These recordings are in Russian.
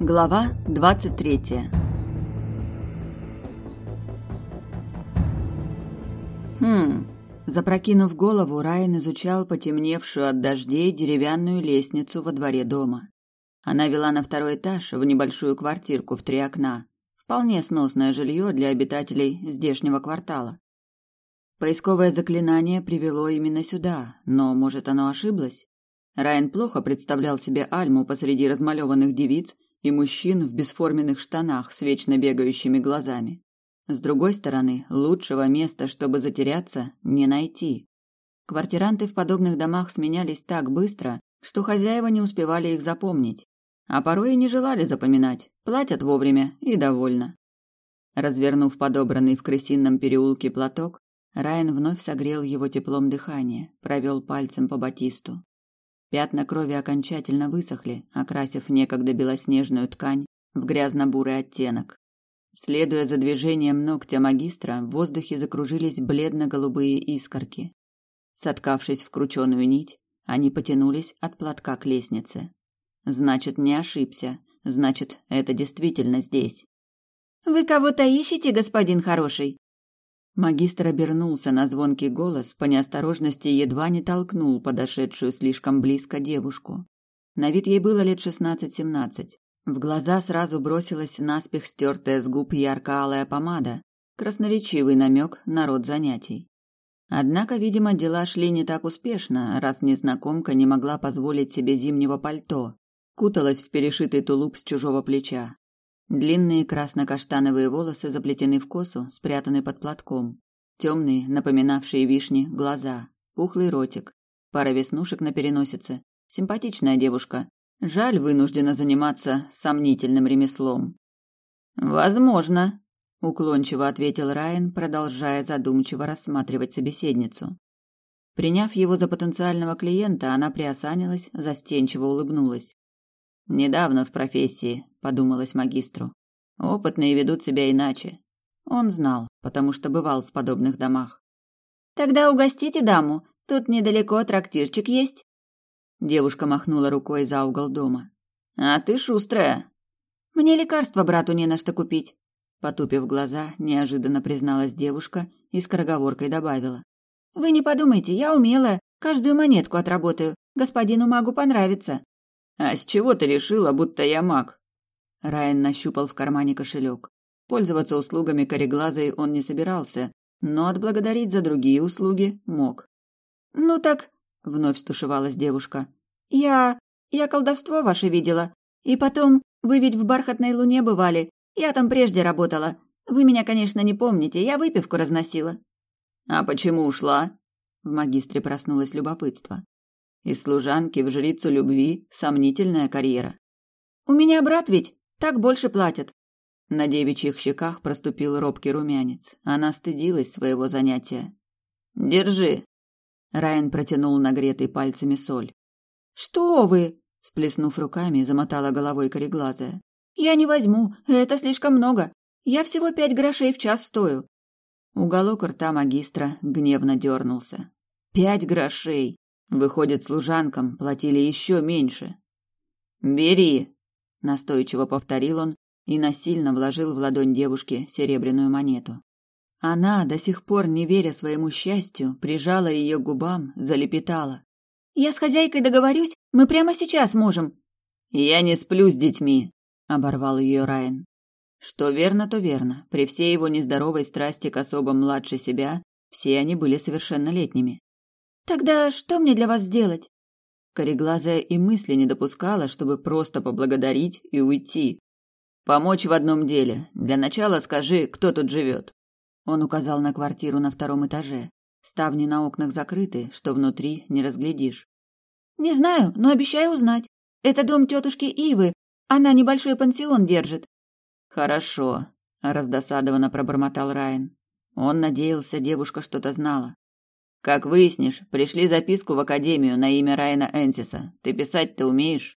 Глава 23 Хм. Запрокинув голову, Райан изучал потемневшую от дождей деревянную лестницу во дворе дома. Она вела на второй этаж в небольшую квартирку в три окна. Вполне сносное жилье для обитателей здешнего квартала. Поисковое заклинание привело именно сюда, но, может, оно ошиблось? Райан плохо представлял себе Альму посреди размалеванных девиц и мужчин в бесформенных штанах с вечно бегающими глазами. С другой стороны, лучшего места, чтобы затеряться, не найти. Квартиранты в подобных домах сменялись так быстро, что хозяева не успевали их запомнить, а порой и не желали запоминать, платят вовремя и довольно. Развернув подобранный в крысином переулке платок, Райан вновь согрел его теплом дыхания, провел пальцем по батисту. Пятна крови окончательно высохли, окрасив некогда белоснежную ткань в грязно-бурый оттенок. Следуя за движением ногтя магистра, в воздухе закружились бледно-голубые искорки. Соткавшись в крученую нить, они потянулись от платка к лестнице. Значит, не ошибся. Значит, это действительно здесь. «Вы кого-то ищете, господин хороший?» Магистр обернулся на звонкий голос, по неосторожности едва не толкнул подошедшую слишком близко девушку. На вид ей было лет шестнадцать-семнадцать. В глаза сразу бросилась наспех стертая с губ ярко-алая помада, красноречивый намек на род занятий. Однако, видимо, дела шли не так успешно, раз незнакомка не могла позволить себе зимнего пальто, куталась в перешитый тулуп с чужого плеча. Длинные красно-каштановые волосы заплетены в косу, спрятаны под платком. Темные, напоминавшие вишни, глаза, пухлый ротик, пара веснушек на переносице. Симпатичная девушка. Жаль, вынуждена заниматься сомнительным ремеслом. Возможно, уклончиво ответил Райан, продолжая задумчиво рассматривать собеседницу. Приняв его за потенциального клиента, она приосанилась, застенчиво улыбнулась. Недавно в профессии, подумалось магистру. Опытные ведут себя иначе. Он знал, потому что бывал в подобных домах. Тогда угостите даму. Тут недалеко трактирчик есть. Девушка махнула рукой за угол дома. А ты шустрая. Мне лекарства брату не на что купить. Потупив глаза, неожиданно призналась девушка и скороговоркой добавила: Вы не подумайте, я умелая, каждую монетку отработаю. Господину магу понравится. А с чего ты решила, будто я маг? Райан нащупал в кармане кошелек. Пользоваться услугами кореглазой он не собирался, но отблагодарить за другие услуги мог. «Ну так...» — вновь стушевалась девушка. «Я... я колдовство ваше видела. И потом, вы ведь в бархатной луне бывали. Я там прежде работала. Вы меня, конечно, не помните, я выпивку разносила». «А почему ушла?» В магистре проснулось любопытство. Из служанки в жрицу любви сомнительная карьера. «У меня брат ведь так больше платят. На девичьих щеках проступил робкий румянец. Она стыдилась своего занятия. Держи. Райан протянул нагретый пальцами соль. Что вы? Сплеснув руками, замотала головой кореглазая. Я не возьму, это слишком много. Я всего пять грошей в час стою. Уголок рта магистра гневно дернулся. Пять грошей. Выходит, служанкам платили еще меньше. Бери, настойчиво повторил он и насильно вложил в ладонь девушки серебряную монету. Она, до сих пор не веря своему счастью, прижала ее к губам, залепетала: "Я с хозяйкой договорюсь, мы прямо сейчас можем". "Я не сплю с детьми", оборвал ее Райан. Что верно, то верно. При всей его нездоровой страсти к особам младше себя, все они были совершеннолетними. Тогда что мне для вас сделать? Кореглазая и мысли не допускала, чтобы просто поблагодарить и уйти. Помочь в одном деле. Для начала скажи, кто тут живет. Он указал на квартиру на втором этаже. Ставни на окнах закрыты, что внутри не разглядишь. Не знаю, но обещаю узнать. Это дом тетушки Ивы. Она небольшой пансион держит. Хорошо, раздосадованно пробормотал Райан. Он надеялся, девушка что-то знала. Как выяснишь, пришли записку в академию на имя Райана Энсиса. Ты писать-то умеешь?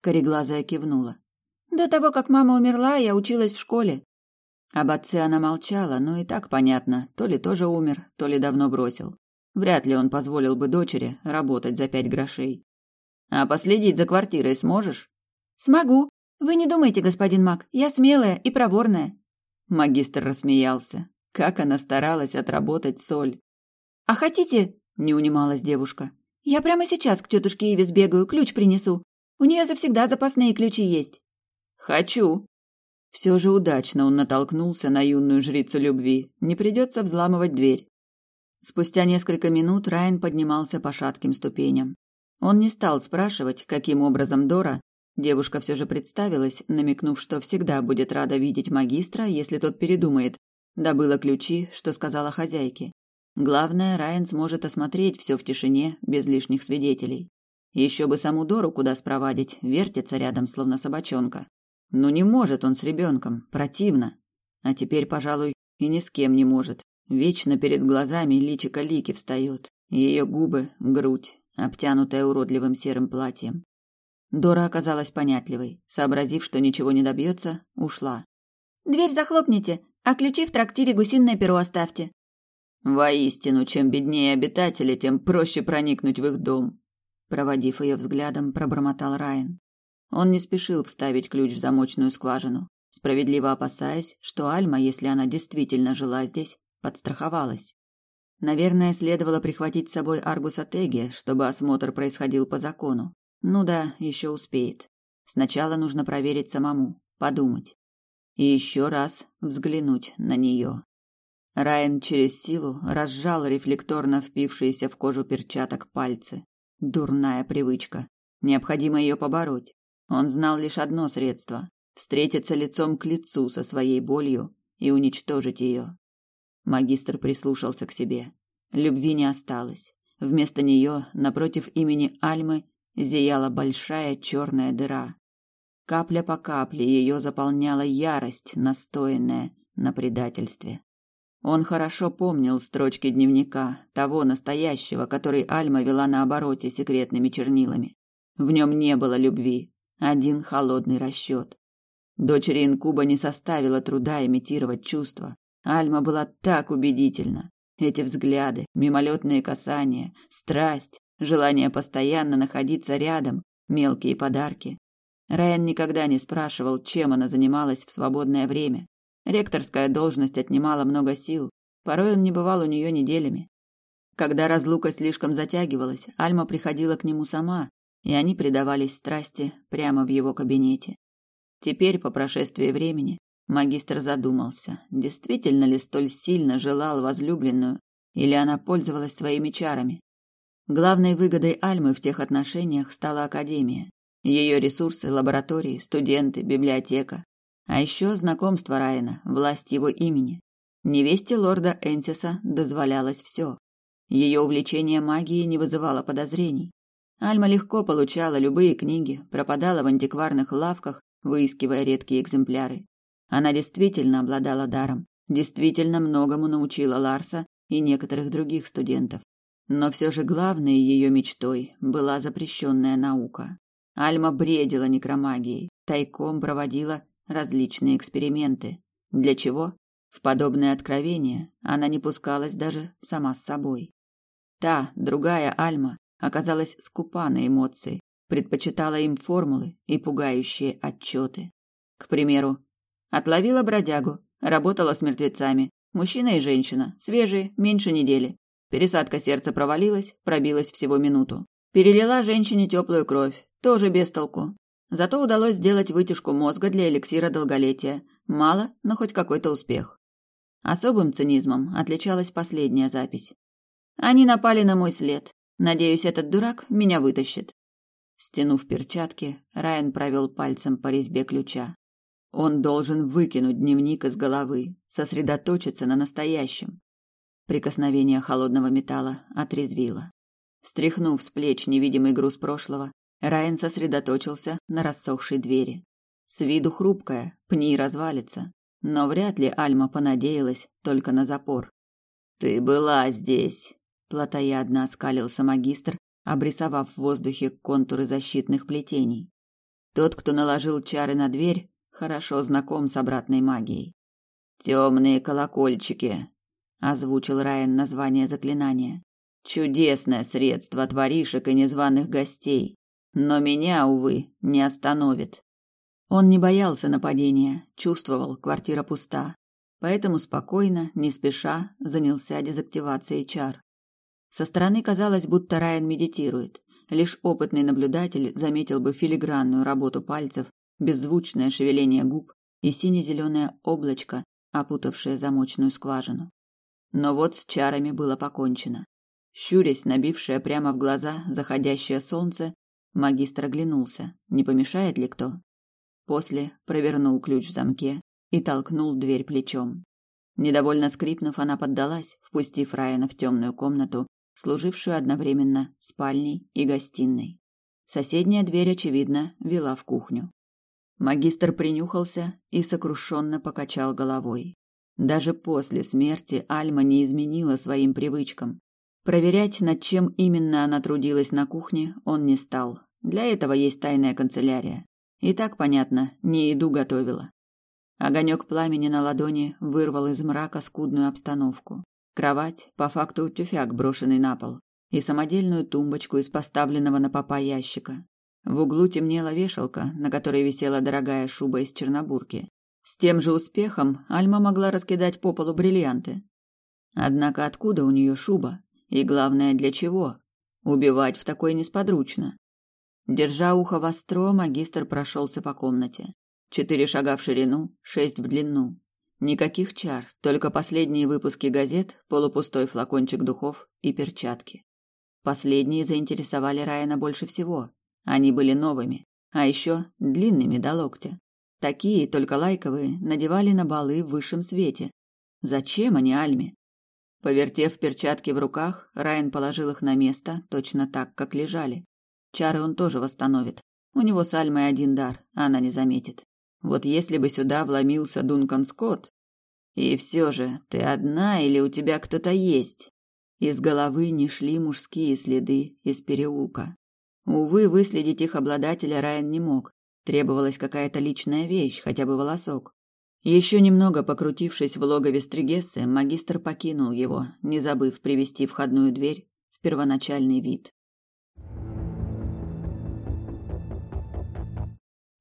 Кореглазая кивнула. До того, как мама умерла, я училась в школе. Об отце она молчала, но и так понятно, то ли тоже умер, то ли давно бросил. Вряд ли он позволил бы дочери работать за пять грошей. А последить за квартирой сможешь? Смогу. Вы не думайте, господин Мак, я смелая и проворная. Магистр рассмеялся. Как она старалась отработать соль. А хотите, не унималась девушка. Я прямо сейчас к тетушке Иве сбегаю, ключ принесу. У нее завсегда запасные ключи есть. Хочу. Все же удачно он натолкнулся на юную жрицу любви. Не придется взламывать дверь. Спустя несколько минут Райан поднимался по шатким ступеням. Он не стал спрашивать, каким образом Дора, девушка все же представилась, намекнув, что всегда будет рада видеть магистра, если тот передумает, добыла ключи, что сказала хозяйке. Главное, Райан сможет осмотреть все в тишине, без лишних свидетелей. Еще бы саму Дору куда спровадить, вертится рядом, словно собачонка. Ну не может он с ребенком, противно. А теперь, пожалуй, и ни с кем не может. Вечно перед глазами личико Лики встает, ее губы, грудь, обтянутая уродливым серым платьем. Дора оказалась понятливой. Сообразив, что ничего не добьется, ушла. «Дверь захлопните, а ключи в трактире гусиное перо оставьте», Воистину, чем беднее обитатели, тем проще проникнуть в их дом. Проводив ее взглядом, пробормотал Райан. Он не спешил вставить ключ в замочную скважину, справедливо опасаясь, что Альма, если она действительно жила здесь, подстраховалась. Наверное, следовало прихватить с собой Аргуса Теги, чтобы осмотр происходил по закону. Ну да, еще успеет. Сначала нужно проверить самому, подумать. И еще раз взглянуть на нее. Райан через силу разжал рефлекторно впившиеся в кожу перчаток пальцы. Дурная привычка. Необходимо ее побороть. Он знал лишь одно средство – встретиться лицом к лицу со своей болью и уничтожить ее. Магистр прислушался к себе. Любви не осталось. Вместо нее, напротив имени Альмы, зияла большая черная дыра. Капля по капле ее заполняла ярость, настоянная на предательстве. Он хорошо помнил строчки дневника, того настоящего, который Альма вела на обороте секретными чернилами. В нем не было любви, один холодный расчет. Дочери Инкуба не составило труда имитировать чувства. Альма была так убедительна. Эти взгляды, мимолетные касания, страсть, желание постоянно находиться рядом, мелкие подарки. Райан никогда не спрашивал, чем она занималась в свободное время. Ректорская должность отнимала много сил, порой он не бывал у нее неделями. Когда разлука слишком затягивалась, Альма приходила к нему сама, и они предавались страсти прямо в его кабинете. Теперь, по прошествии времени, магистр задумался, действительно ли столь сильно желал возлюбленную, или она пользовалась своими чарами. Главной выгодой Альмы в тех отношениях стала академия. Ее ресурсы, лаборатории, студенты, библиотека. А еще знакомство Райана, власть его имени. Невесте лорда Энсиса дозволялось все. Ее увлечение магией не вызывало подозрений. Альма легко получала любые книги, пропадала в антикварных лавках, выискивая редкие экземпляры. Она действительно обладала даром, действительно многому научила Ларса и некоторых других студентов. Но все же главной ее мечтой была запрещенная наука. Альма бредила некромагией, тайком проводила различные эксперименты. Для чего? В подобное откровение она не пускалась даже сама с собой. Та, другая Альма, оказалась скупа на эмоции, предпочитала им формулы и пугающие отчеты. К примеру, отловила бродягу, работала с мертвецами, мужчина и женщина, свежие, меньше недели. Пересадка сердца провалилась, пробилась всего минуту. Перелила женщине теплую кровь, тоже без толку. Зато удалось сделать вытяжку мозга для эликсира долголетия. Мало, но хоть какой-то успех. Особым цинизмом отличалась последняя запись. Они напали на мой след. Надеюсь, этот дурак меня вытащит. Стянув перчатки, Райан провел пальцем по резьбе ключа. Он должен выкинуть дневник из головы, сосредоточиться на настоящем. Прикосновение холодного металла отрезвило. Стряхнув с плеч невидимый груз прошлого, Райан сосредоточился на рассохшей двери. С виду хрупкая, пни развалится, но вряд ли Альма понадеялась только на запор. «Ты была здесь!» – плотоядно оскалился магистр, обрисовав в воздухе контуры защитных плетений. Тот, кто наложил чары на дверь, хорошо знаком с обратной магией. «Темные колокольчики», – озвучил Райан название заклинания. «Чудесное средство от воришек и незваных гостей. Но меня, увы, не остановит. Он не боялся нападения, чувствовал, квартира пуста, поэтому спокойно, не спеша, занялся дезактивацией чар. Со стороны казалось, будто Райан медитирует. Лишь опытный наблюдатель заметил бы филигранную работу пальцев, беззвучное шевеление губ и сине-зеленое облачко, опутавшее замочную скважину. Но вот с чарами было покончено. Щурясь, набившее прямо в глаза заходящее солнце, магистр оглянулся, не помешает ли кто. После провернул ключ в замке и толкнул дверь плечом. Недовольно скрипнув, она поддалась, впустив Райана в темную комнату, служившую одновременно спальней и гостиной. Соседняя дверь, очевидно, вела в кухню. Магистр принюхался и сокрушенно покачал головой. Даже после смерти Альма не изменила своим привычкам. Проверять, над чем именно она трудилась на кухне, он не стал. Для этого есть тайная канцелярия. И так понятно, не еду готовила. Огонек пламени на ладони вырвал из мрака скудную обстановку. Кровать, по факту тюфяк, брошенный на пол, и самодельную тумбочку из поставленного на попа ящика. В углу темнела вешалка, на которой висела дорогая шуба из чернобурки. С тем же успехом Альма могла раскидать по полу бриллианты. Однако откуда у нее шуба? И главное, для чего? Убивать в такой несподручно. Держа ухо востро, магистр прошелся по комнате. Четыре шага в ширину, шесть в длину. Никаких чар, только последние выпуски газет, полупустой флакончик духов и перчатки. Последние заинтересовали Райана больше всего. Они были новыми, а еще длинными до локтя. Такие, только лайковые, надевали на балы в высшем свете. Зачем они Альме? Повертев перчатки в руках, Райан положил их на место, точно так, как лежали. Чары он тоже восстановит. У него с Альмой один дар, она не заметит. Вот если бы сюда вломился Дункан Скотт. И все же, ты одна или у тебя кто-то есть? Из головы не шли мужские следы из переулка. Увы, выследить их обладателя Райан не мог. Требовалась какая-то личная вещь, хотя бы волосок. Еще немного покрутившись в логове Стригессы, магистр покинул его, не забыв привести входную дверь в первоначальный вид.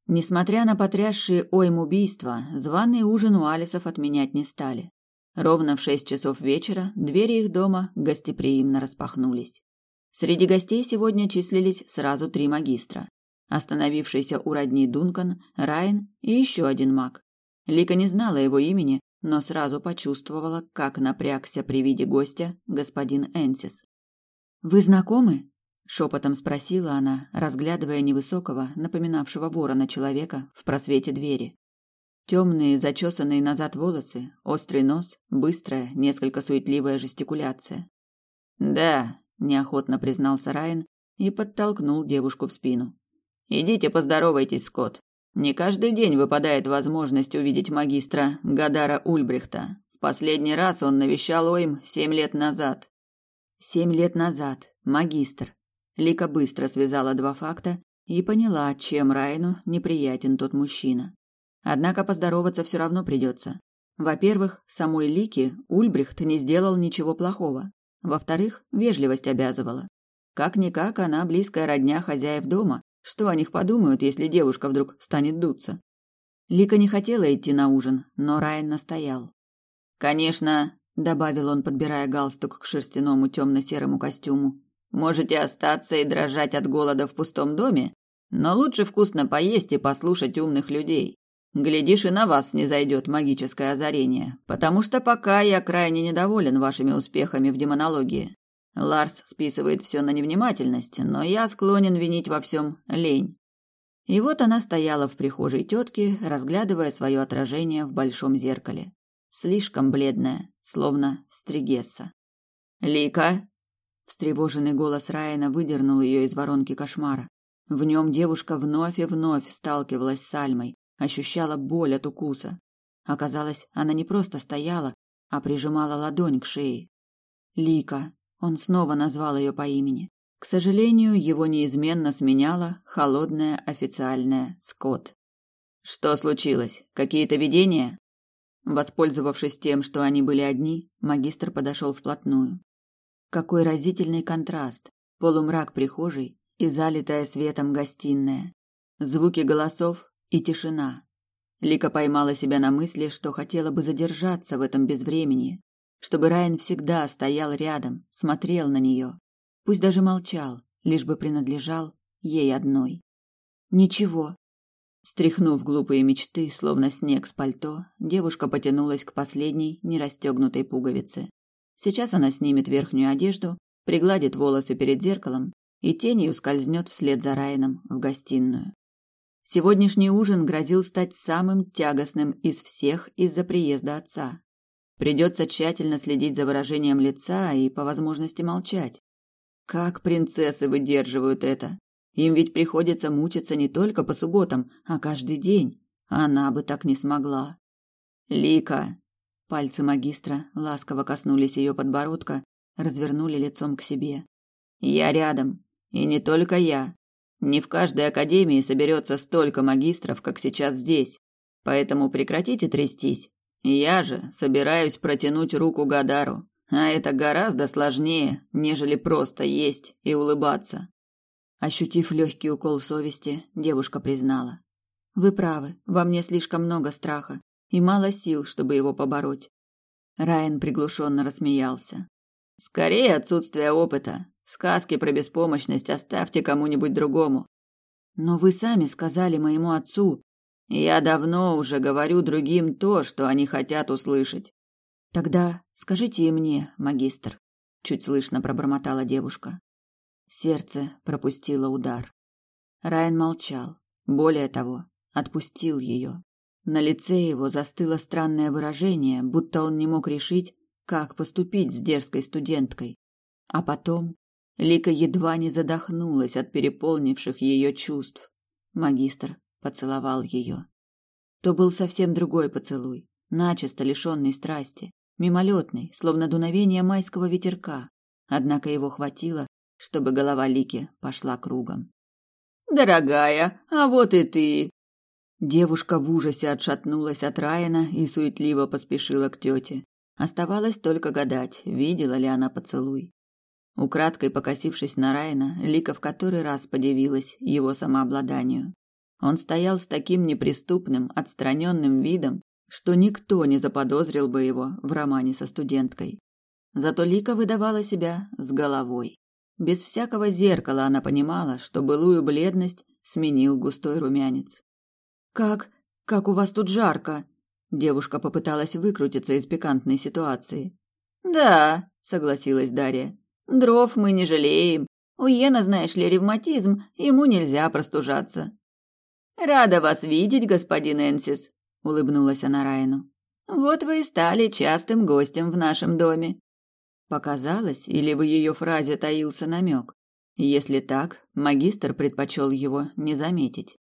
Несмотря на потрясшие ойм убийства, званый ужин у Алисов отменять не стали. Ровно в шесть часов вечера двери их дома гостеприимно распахнулись. Среди гостей сегодня числились сразу три магистра. Остановившийся у родни Дункан, Райан и еще один маг. Лика не знала его имени, но сразу почувствовала, как напрягся при виде гостя господин Энсис. «Вы знакомы?» шепотом спросила она, разглядывая невысокого, напоминавшего ворона человека в просвете двери. Темные, зачесанные назад волосы, острый нос, быстрая, несколько суетливая жестикуляция. Да, неохотно признался Райан и подтолкнул девушку в спину. Идите поздоровайтесь, Скотт. Не каждый день выпадает возможность увидеть магистра Гадара Ульбрихта. В последний раз он навещал Ойм семь лет назад. Семь лет назад. Магистр. Лика быстро связала два факта и поняла, чем Райну неприятен тот мужчина. Однако поздороваться все равно придется. Во-первых, самой Лике Ульбрихт не сделал ничего плохого. Во-вторых, вежливость обязывала. Как-никак она близкая родня хозяев дома. Что о них подумают, если девушка вдруг станет дуться? Лика не хотела идти на ужин, но Райан настоял. «Конечно», — добавил он, подбирая галстук к шерстяному темно-серому костюму, Можете остаться и дрожать от голода в пустом доме, но лучше вкусно поесть и послушать умных людей. Глядишь, и на вас не зайдет магическое озарение, потому что пока я крайне недоволен вашими успехами в демонологии. Ларс списывает все на невнимательность, но я склонен винить во всем лень. И вот она стояла в прихожей тетки, разглядывая свое отражение в большом зеркале. Слишком бледная, словно стригесса. «Лика!» Встревоженный голос Райана выдернул ее из воронки кошмара. В нем девушка вновь и вновь сталкивалась с Альмой, ощущала боль от укуса. Оказалось, она не просто стояла, а прижимала ладонь к шее. Лика. Он снова назвал ее по имени. К сожалению, его неизменно сменяла холодная официальная Скотт. Что случилось? Какие-то видения? Воспользовавшись тем, что они были одни, магистр подошел вплотную. Какой разительный контраст. Полумрак прихожей и залитая светом гостиная. Звуки голосов, и тишина. Лика поймала себя на мысли, что хотела бы задержаться в этом безвремени, чтобы Райан всегда стоял рядом, смотрел на нее, пусть даже молчал, лишь бы принадлежал ей одной. Ничего. Стряхнув глупые мечты, словно снег с пальто, девушка потянулась к последней нерастегнутой пуговице. Сейчас она снимет верхнюю одежду, пригладит волосы перед зеркалом и тенью скользнет вслед за Райаном в гостиную. Сегодняшний ужин грозил стать самым тягостным из всех из-за приезда отца. Придется тщательно следить за выражением лица и, по возможности, молчать. Как принцессы выдерживают это? Им ведь приходится мучиться не только по субботам, а каждый день. Она бы так не смогла. Лика. Пальцы магистра ласково коснулись ее подбородка, развернули лицом к себе. Я рядом, и не только я. Не в каждой академии соберется столько магистров, как сейчас здесь. Поэтому прекратите трястись. Я же собираюсь протянуть руку Гадару, а это гораздо сложнее, нежели просто есть и улыбаться. Ощутив легкий укол совести, девушка признала: "Вы правы, во мне слишком много страха и мало сил, чтобы его побороть". Райан приглушенно рассмеялся. "Скорее отсутствие опыта. Сказки про беспомощность оставьте кому-нибудь другому. Но вы сами сказали моему отцу. Я давно уже говорю другим то, что они хотят услышать. Тогда скажите и мне, магистр, чуть слышно пробормотала девушка. Сердце пропустило удар. Райан молчал. Более того, отпустил ее. На лице его застыло странное выражение, будто он не мог решить, как поступить с дерзкой студенткой. А потом Лика едва не задохнулась от переполнивших ее чувств. Магистр поцеловал ее. То был совсем другой поцелуй, начисто лишенный страсти, мимолетный, словно дуновение майского ветерка. Однако его хватило, чтобы голова Лики пошла кругом. «Дорогая, а вот и ты!» Девушка в ужасе отшатнулась от Райана и суетливо поспешила к тете. Оставалось только гадать, видела ли она поцелуй. Украдкой покосившись на Райна, Лика в который раз подивилась его самообладанию. Он стоял с таким неприступным, отстраненным видом, что никто не заподозрил бы его в романе со студенткой. Зато Лика выдавала себя с головой. Без всякого зеркала она понимала, что былую бледность сменил густой румянец. «Как? Как у вас тут жарко!» Девушка попыталась выкрутиться из пикантной ситуации. «Да», — согласилась Дарья. Дров мы не жалеем. У Йена, знаешь ли, ревматизм, ему нельзя простужаться. Рада вас видеть, господин Энсис, улыбнулась она Райну. Вот вы и стали частым гостем в нашем доме. Показалось, или в ее фразе таился намек? Если так, магистр предпочел его не заметить.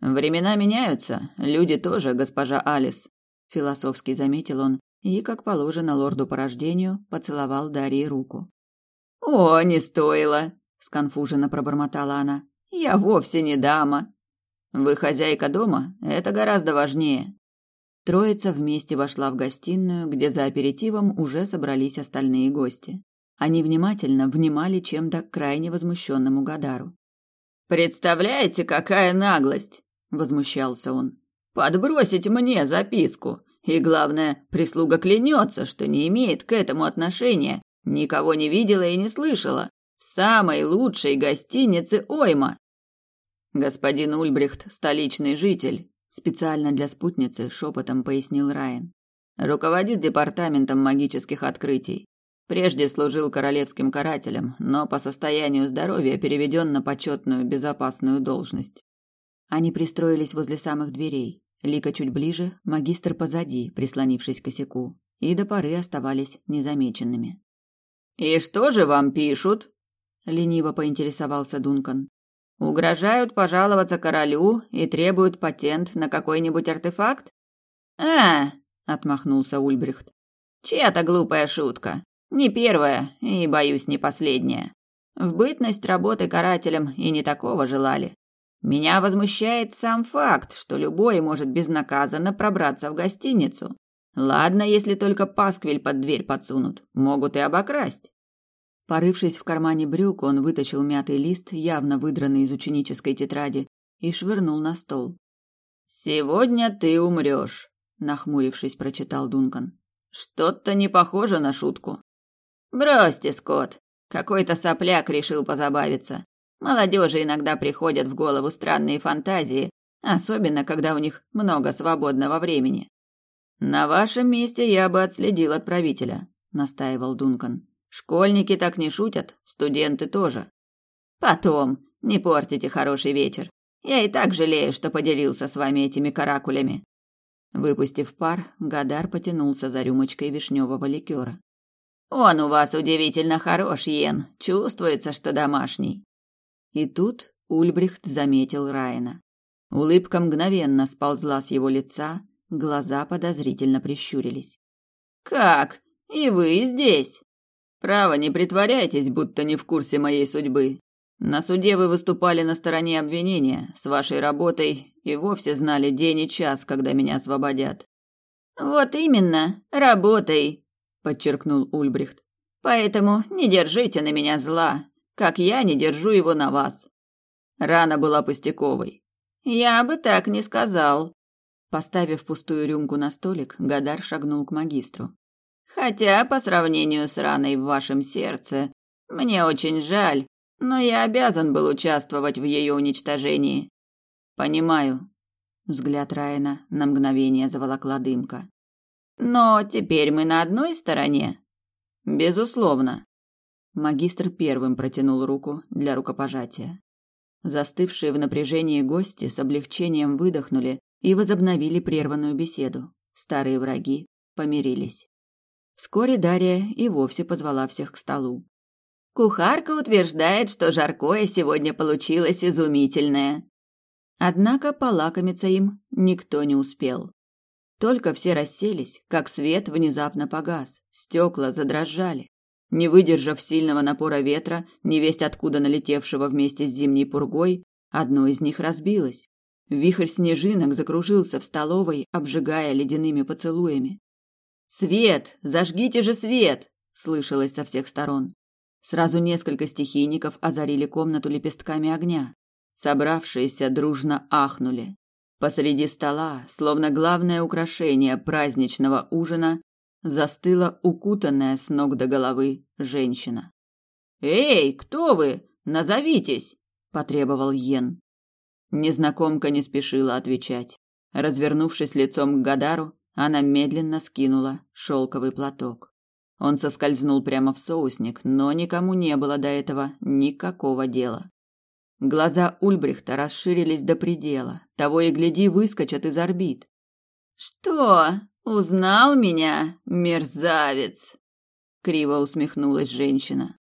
Времена меняются, люди тоже, госпожа Алис, философски заметил он и, как положено лорду по рождению, поцеловал Дарье руку. «О, не стоило!» — сконфуженно пробормотала она. «Я вовсе не дама. Вы хозяйка дома? Это гораздо важнее». Троица вместе вошла в гостиную, где за аперитивом уже собрались остальные гости. Они внимательно внимали чем-то крайне возмущенному Гадару. «Представляете, какая наглость!» — возмущался он. «Подбросить мне записку! И главное, прислуга клянется, что не имеет к этому отношения Никого не видела и не слышала. В самой лучшей гостинице Ойма. Господин Ульбрихт – столичный житель, специально для спутницы шепотом пояснил Райан. Руководит департаментом магических открытий. Прежде служил королевским карателем, но по состоянию здоровья переведен на почетную безопасную должность. Они пристроились возле самых дверей. Лика чуть ближе, магистр позади, прислонившись к косяку, и до поры оставались незамеченными. «И что же вам пишут?» — лениво поинтересовался Дункан. «Угрожают пожаловаться королю и требуют патент на какой-нибудь артефакт?» «А!» — отмахнулся Ульбрихт. «Чья-то глупая шутка. Не первая и, боюсь, не последняя. В бытность работы карателем и не такого желали. Меня возмущает сам факт, что любой может безнаказанно пробраться в гостиницу. Ладно, если только пасквиль под дверь подсунут, могут и обокрасть. Порывшись в кармане брюк, он вытащил мятый лист, явно выдранный из ученической тетради, и швырнул на стол. Сегодня ты умрешь, нахмурившись, прочитал Дункан. Что-то не похоже на шутку. Бросьте, Скотт. Какой-то сопляк решил позабавиться. Молодежи иногда приходят в голову странные фантазии, особенно когда у них много свободного времени. На вашем месте я бы отследил отправителя, настаивал Дункан. Школьники так не шутят, студенты тоже. Потом, не портите хороший вечер. Я и так жалею, что поделился с вами этими каракулями. Выпустив пар, Гадар потянулся за рюмочкой вишневого ликера. Он у вас удивительно хорош, Йен. Чувствуется, что домашний. И тут Ульбрихт заметил Райна. Улыбка мгновенно сползла с его лица, глаза подозрительно прищурились. Как? И вы здесь? Право, не притворяйтесь, будто не в курсе моей судьбы. На суде вы выступали на стороне обвинения, с вашей работой и вовсе знали день и час, когда меня освободят. Вот именно, работой, подчеркнул Ульбрихт. Поэтому не держите на меня зла, как я не держу его на вас. Рана была пустяковой. Я бы так не сказал. Поставив пустую рюмку на столик, Гадар шагнул к магистру. Хотя по сравнению с раной в вашем сердце, мне очень жаль, но я обязан был участвовать в ее уничтожении. Понимаю. Взгляд Райана на мгновение заволокла дымка. Но теперь мы на одной стороне. Безусловно. Магистр первым протянул руку для рукопожатия. Застывшие в напряжении гости с облегчением выдохнули и возобновили прерванную беседу. Старые враги помирились. Вскоре Дарья и вовсе позвала всех к столу. Кухарка утверждает, что жаркое сегодня получилось изумительное. Однако полакомиться им никто не успел. Только все расселись, как свет внезапно погас, стекла задрожали. Не выдержав сильного напора ветра, невесть откуда налетевшего вместе с зимней пургой, одно из них разбилось. Вихрь снежинок закружился в столовой, обжигая ледяными поцелуями. «Свет! Зажгите же свет!» – слышалось со всех сторон. Сразу несколько стихийников озарили комнату лепестками огня. Собравшиеся дружно ахнули. Посреди стола, словно главное украшение праздничного ужина, застыла укутанная с ног до головы женщина. «Эй, кто вы? Назовитесь!» – потребовал Йен. Незнакомка не спешила отвечать. Развернувшись лицом к Гадару, она медленно скинула шелковый платок. Он соскользнул прямо в соусник, но никому не было до этого никакого дела. Глаза Ульбрихта расширились до предела, того и гляди выскочат из орбит. «Что, узнал меня, мерзавец?» Криво усмехнулась женщина.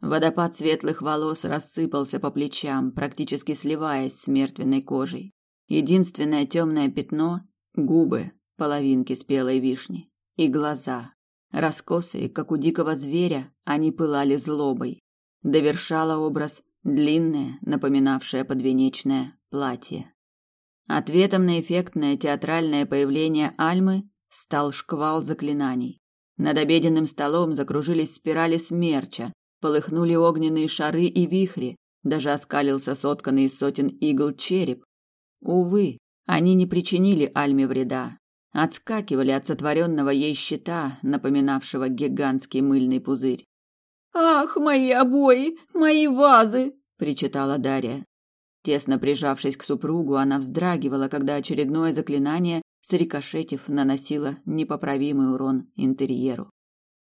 Водопад светлых волос рассыпался по плечам, практически сливаясь с мертвенной кожей. Единственное темное пятно — губы, половинки спелой вишни, и глаза. Раскосые, как у дикого зверя, они пылали злобой. Довершала образ длинное, напоминавшее подвенечное платье. Ответом на эффектное театральное появление Альмы стал шквал заклинаний. Над обеденным столом закружились спирали смерча, полыхнули огненные шары и вихри, даже оскалился сотканный из сотен игл череп. Увы, они не причинили Альме вреда, отскакивали от сотворенного ей щита, напоминавшего гигантский мыльный пузырь. «Ах, мои обои, мои вазы!» – причитала Дарья. Тесно прижавшись к супругу, она вздрагивала, когда очередное заклинание, срикошетив, наносило непоправимый урон интерьеру.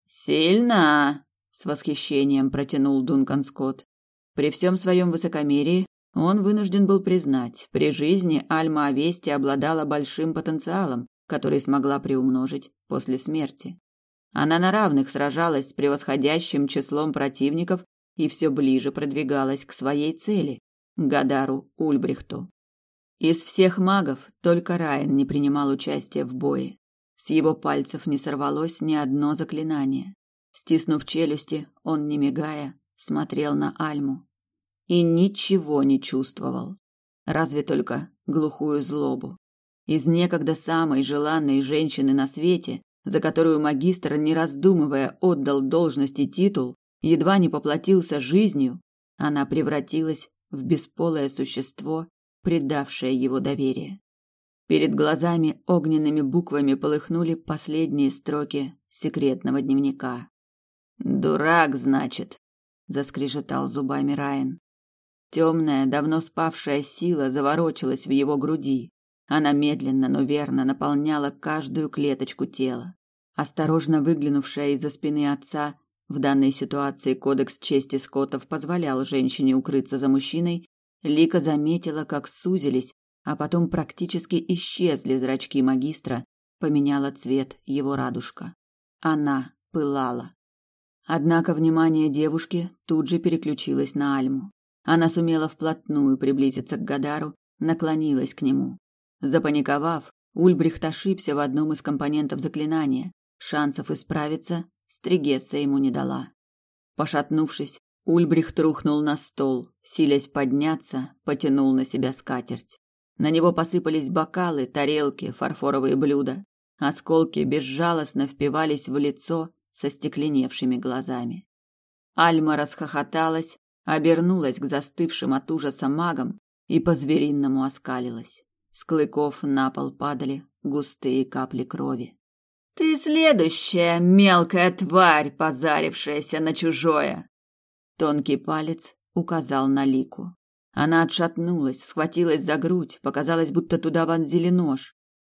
«Сильно!» – с восхищением протянул Дункан Скотт. При всем своем высокомерии он вынужден был признать, при жизни Альма Авести обладала большим потенциалом, который смогла приумножить после смерти. Она на равных сражалась с превосходящим числом противников и все ближе продвигалась к своей цели – Гадару Ульбрихту. Из всех магов только Райан не принимал участия в бое. С его пальцев не сорвалось ни одно заклинание. Стиснув челюсти, он, не мигая, смотрел на Альму. И ничего не чувствовал. Разве только глухую злобу. Из некогда самой желанной женщины на свете за которую магистр, не раздумывая, отдал должность и титул, едва не поплатился жизнью, она превратилась в бесполое существо, предавшее его доверие. Перед глазами огненными буквами полыхнули последние строки секретного дневника. «Дурак, значит», — заскрежетал зубами Райан. Темная, давно спавшая сила заворочилась в его груди. Она медленно, но верно наполняла каждую клеточку тела. Осторожно выглянувшая из-за спины отца, в данной ситуации кодекс чести скотов позволял женщине укрыться за мужчиной, Лика заметила, как сузились а потом практически исчезли зрачки магистра, поменяла цвет его радужка. Она пылала. Однако внимание девушки тут же переключилось на Альму. Она сумела вплотную приблизиться к Гадару, наклонилась к нему. Запаниковав, Ульбрихт ошибся в одном из компонентов заклинания. Шансов исправиться Стригесса ему не дала. Пошатнувшись, Ульбрихт рухнул на стол, силясь подняться, потянул на себя скатерть. На него посыпались бокалы, тарелки, фарфоровые блюда. Осколки безжалостно впивались в лицо со стекленевшими глазами. Альма расхохоталась, обернулась к застывшим от ужаса магам и по-звериному оскалилась. С клыков на пол падали густые капли крови. «Ты следующая, мелкая тварь, позарившаяся на чужое!» Тонкий палец указал на Лику. Она отшатнулась, схватилась за грудь, показалось, будто туда вонзили нож.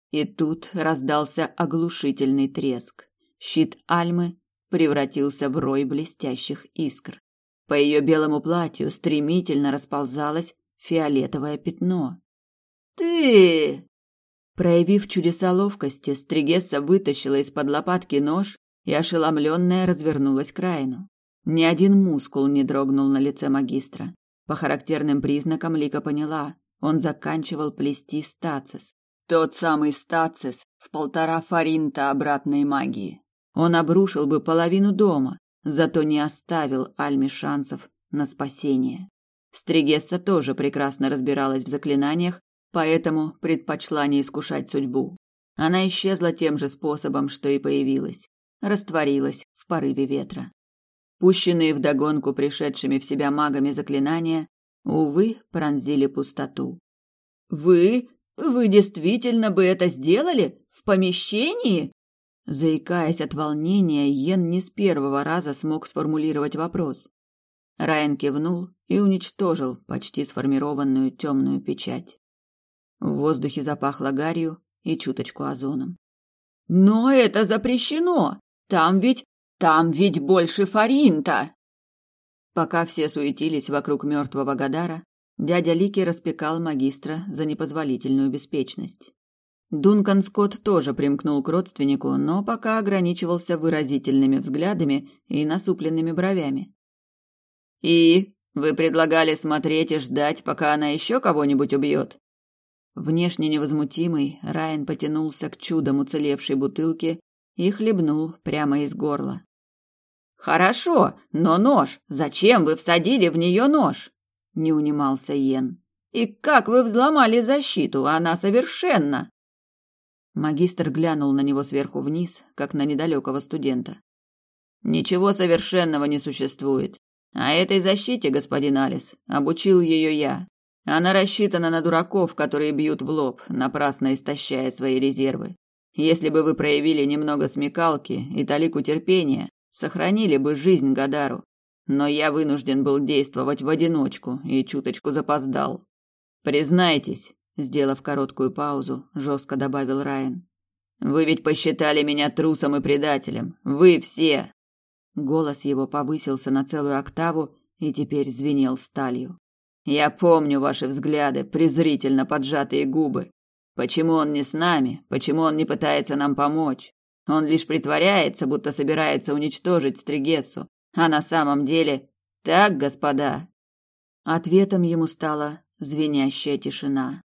И тут раздался оглушительный треск. Щит Альмы превратился в рой блестящих искр. По ее белому платью стремительно расползалось фиолетовое пятно. «Ты!» Проявив чудеса ловкости, Стригесса вытащила из-под лопатки нож и, ошеломленная, развернулась к Райну. Ни один мускул не дрогнул на лице магистра. По характерным признакам Лика поняла, он заканчивал плести стацис. Тот самый стацис в полтора фаринта обратной магии. Он обрушил бы половину дома, зато не оставил Альме шансов на спасение. Стригесса тоже прекрасно разбиралась в заклинаниях, поэтому предпочла не искушать судьбу. Она исчезла тем же способом, что и появилась, растворилась в порыве ветра. Пущенные вдогонку пришедшими в себя магами заклинания, увы, пронзили пустоту. «Вы? Вы действительно бы это сделали? В помещении?» Заикаясь от волнения, Йен не с первого раза смог сформулировать вопрос. Райан кивнул и уничтожил почти сформированную темную печать. В воздухе запахло гарью и чуточку озоном. «Но это запрещено! Там ведь там ведь больше фаринта. Пока все суетились вокруг мертвого Гадара, дядя Лики распекал магистра за непозволительную беспечность. Дункан Скотт тоже примкнул к родственнику, но пока ограничивался выразительными взглядами и насупленными бровями. «И вы предлагали смотреть и ждать, пока она еще кого-нибудь убьет?» Внешне невозмутимый, Райан потянулся к чудом уцелевшей бутылке и хлебнул прямо из горла. Хорошо, но нож. Зачем вы всадили в нее нож? Не унимался Йен. И как вы взломали защиту? Она совершенна. Магистр глянул на него сверху вниз, как на недалекого студента. Ничего совершенного не существует. А этой защите, господин Алис, обучил ее я. Она рассчитана на дураков, которые бьют в лоб, напрасно истощая свои резервы. Если бы вы проявили немного смекалки и талику терпения, сохранили бы жизнь Гадару. Но я вынужден был действовать в одиночку и чуточку запоздал. Признайтесь, сделав короткую паузу, жестко добавил Райан. Вы ведь посчитали меня трусом и предателем. Вы все. Голос его повысился на целую октаву и теперь звенел сталью. Я помню ваши взгляды, презрительно поджатые губы. Почему он не с нами? Почему он не пытается нам помочь? Он лишь притворяется, будто собирается уничтожить Стригессу, а на самом деле так, господа. Ответом ему стала звенящая тишина.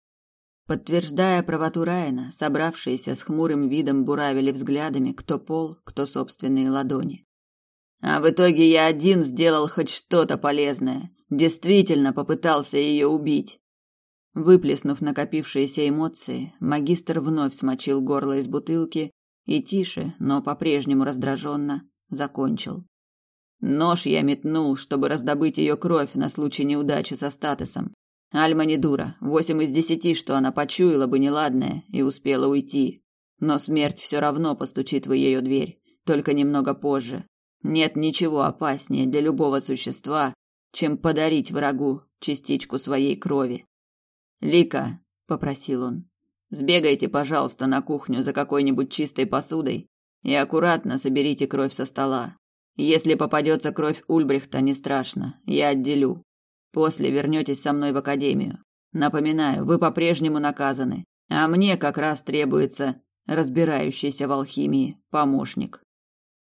Подтверждая правоту Райана, собравшиеся с хмурым видом буравили взглядами кто пол, кто собственные ладони. А в итоге я один сделал хоть что-то полезное, действительно попытался ее убить. Выплеснув накопившиеся эмоции, магистр вновь смочил горло из бутылки и тише, но по-прежнему раздраженно закончил. Нож я метнул, чтобы раздобыть ее кровь на случай неудачи со статусом. Альма не дура. Восемь из десяти, что она почуяла бы неладное и успела уйти. Но смерть все равно постучит в ее дверь, только немного позже. Нет ничего опаснее для любого существа, чем подарить врагу частичку своей крови. Лика, попросил он, сбегайте, пожалуйста, на кухню за какой-нибудь чистой посудой и аккуратно соберите кровь со стола. Если попадется кровь Ульбрихта, не страшно, я отделю. После вернетесь со мной в академию. Напоминаю, вы по-прежнему наказаны, а мне как раз требуется разбирающийся в алхимии помощник.